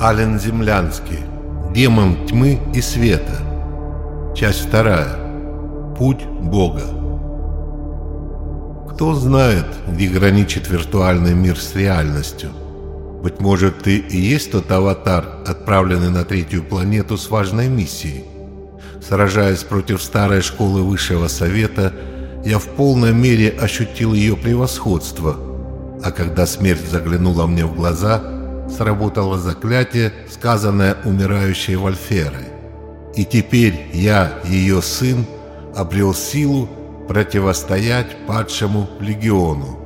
Ален Землянский. Демон тьмы и света. Часть вторая. Путь Бога. Кто знает, где граничит виртуальный мир с реальностью? Быть может, ты и есть тот аватар, отправленный на третью планету с важной миссией. Сражаясь против старой школы высшего совета, я в полной мере ощутил ее превосходство, а когда смерть заглянула мне в глаза, сработало заклятие, сказанное умирающей Вольферой. И теперь я, ее сын, обрел силу противостоять падшему легиону.